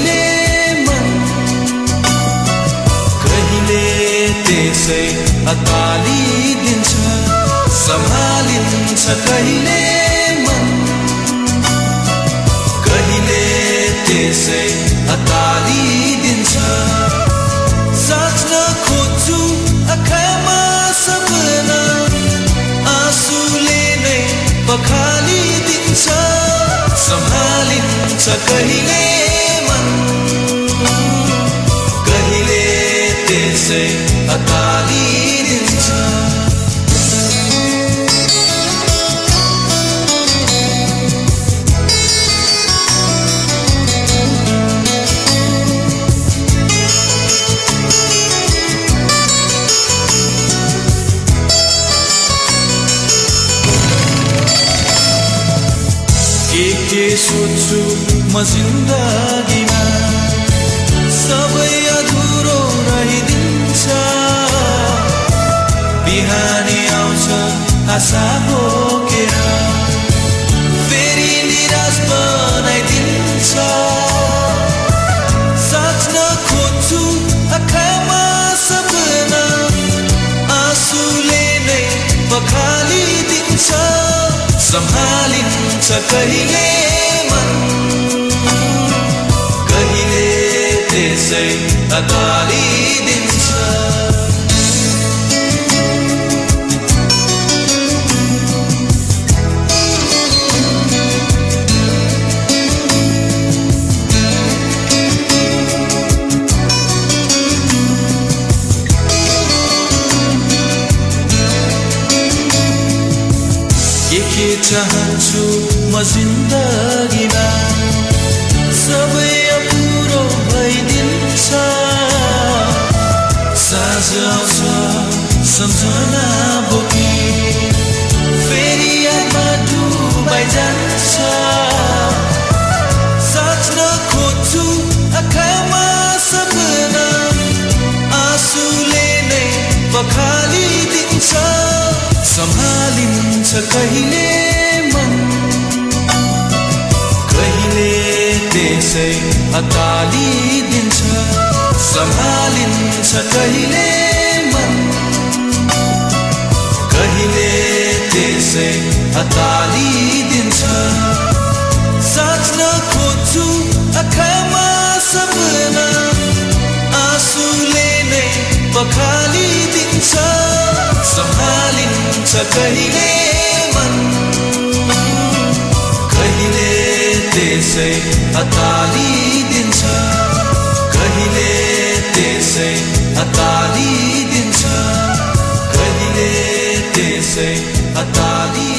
कहिले मन? कहिले त्यसै अताली दिन्छ? सम्हालिन्छ कहिले मन? कहिले त्यसै अताली दिन्छ? साँच्न खोज्छु आँखामा सपना। आँसुले नै पखालिदिन्छ सम्हालिन्छ कहिले के सोध्छु म जिन्दगीमा? सबै अधुरो रहिदिन्छ। बिहानी आउँछ आशा बोकेर फेरि निराश बनाइदिन्छ। साँच्न खोज्छु सपना। आँसुले नै पखालिदिन्छ सम्हालिन्छ कहिले मन। कहिले त्यसै अतालिदिन्छ के के चाहन्छु म जिन्दगीमा। सबै अपुरो भइदिन्छ। साँझ आउँछ सम्झना बोकी। फेरि आमा डुबाइ सम्हालिन्छ कहिले मन? कहिले त्यसै अतालिदिन्छ सम्हालिन्छ कहिले मन? कहिले त्यसै अतालिदिन्छ साँच्न खोज्छु आँखामा सपना। आँसुले नै पखालिदिन्छ सम्हालिन्छ कहिले त्यसै हतारिदिन्छ कहिले त्यसै हतारिदिन्छ कहिले त्यसै हतारी